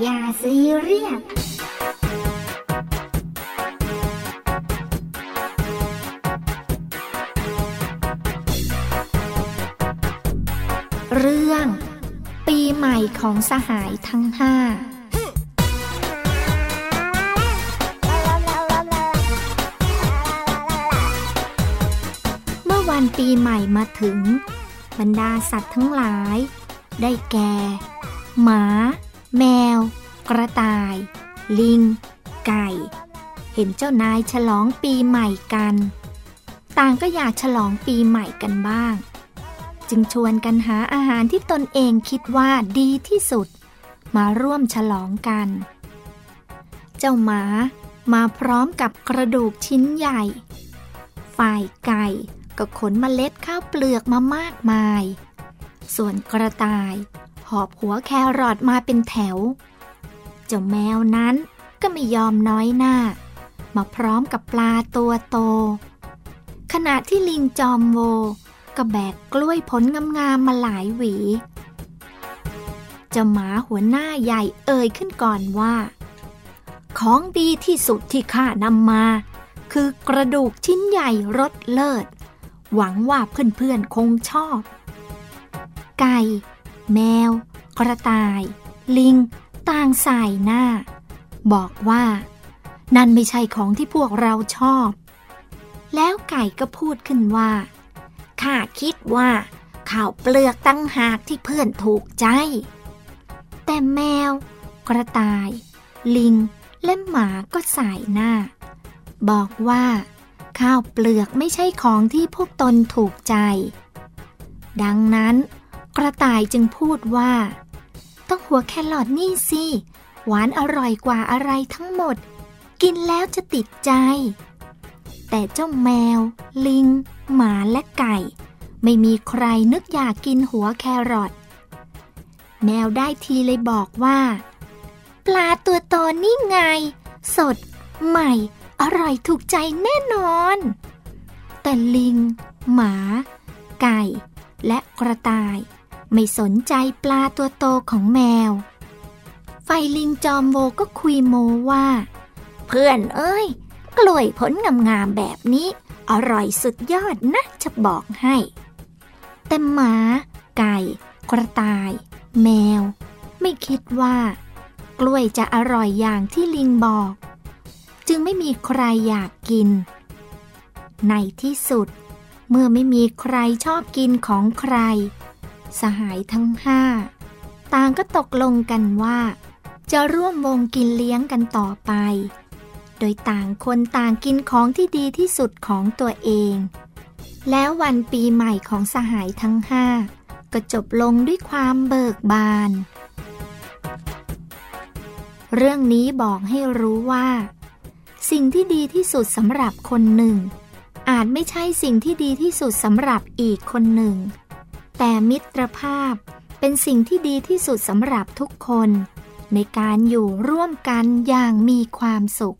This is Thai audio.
อย่าซีเรียสเรื่อง ปีใหม่ของสหายทั้งห้าเมื่อวันปีใหม่มาถึง บรรดาสัตว์ทั้งหลาย ได้แก่ หมา แมว กระต่าย ลิง ไก่ เห็นเจ้านายฉลองปีใหม่กัน ต่างก็อยากฉลองปีใหม่กันบ้าง จึงชวนกันหาอาหารที่ตนเองคิดว่าดีที่สุด มาร่วมฉลองกัน เจ้าหมามาพร้อมกับกระดูกชิ้นใหญ่ ฝ่ายไก่ก็ขนเมล็ดข้าวเปลือกมามากมาย ส่วนกระต่าย หอบหัวแครอทมาเป็นแถว เจ้าแมวนั้นก็ไม่ยอมน้อยหน้า มาพร้อมกับปลาตัวโต ขณะที่ลิงจอมโว ก็แบกกล้วยผลงามๆมาหลายหวีเจ้าหมาหัวหน้าใหญ่เอ่ยขึ้นก่อนว่า ของดีที่สุดที่ข้านำมา คือกระดูกชิ้นใหญ่รสเลิศ หวังว่าเพื่อนๆคงชอบ ไก่ แมว กระต่าย ลิง ต่างสายหน้า บอกว่า นั่นไม่ใช่ของที่พวกเราชอบ แล้วไก่ก็พูดขึ้นว่า ข้าคิดว่าข้าวเปลือกตั้งหากที่เพื่อนถูกใจ แต่แมว กระต่าย ลิง และหมาก็สายหน้า บอกว่า ข้าวเปลือกไม่ใช่ของที่พวกตนถูกใจ ดังนั้น กระต่ายจึงพูดว่า ต้องหัวแครอทนี่สิ หวานอร่อยกว่าอะไรทั้งหมด กินแล้วจะติดใจ แต่เจ้าแมว ลิง หมาและไก่ ไม่มีใครนึกอยากกินหัวแครอทแมวได้ทีเลยบอกว่า ปลาตัวโตนี่ไง สด ใหม่ อร่อยถูกใจแน่นอน แต่ลิง หมา ไก่ และกระต่าย ไม่สนใจปลาตัวโตของแมว ไฟลิงจอมโวก็คุยโมว่า เพื่อนเอ้ย กล้วยผลงามๆแบบนี้ อร่อยสุดยอดนะจะบอกให้ แต่หมา ไก่ กระต่าย แมว ไม่คิดว่า กล้วยจะอร่อยอย่างที่ลิงบอก จึงไม่มีใครอยากกิน ในที่สุด เมื่อไม่มีใครชอบกินของใคร สหายทั้งห้าต่างก็ตกลงกันว่า จะร่วมวงกินเลี้ยงกันต่อไป โดยต่างคนต่างกินของที่ดีที่สุดของตัวเอง แล้ววันปีใหม่ของสหายทั้งห้าก็จบลงด้วยความเบิกบาน เรื่องนี้บอกให้รู้ว่า สิ่งที่ดีที่สุดสำหรับคนหนึ่ง อาจไม่ใช่สิ่งที่ดีที่สุดสำหรับอีกคนหนึ่ง แต่มิตรภาพเป็นสิ่งที่ดีที่สุดสำหรับทุกคน ในการอยู่ร่วมกันอย่างมีความสุข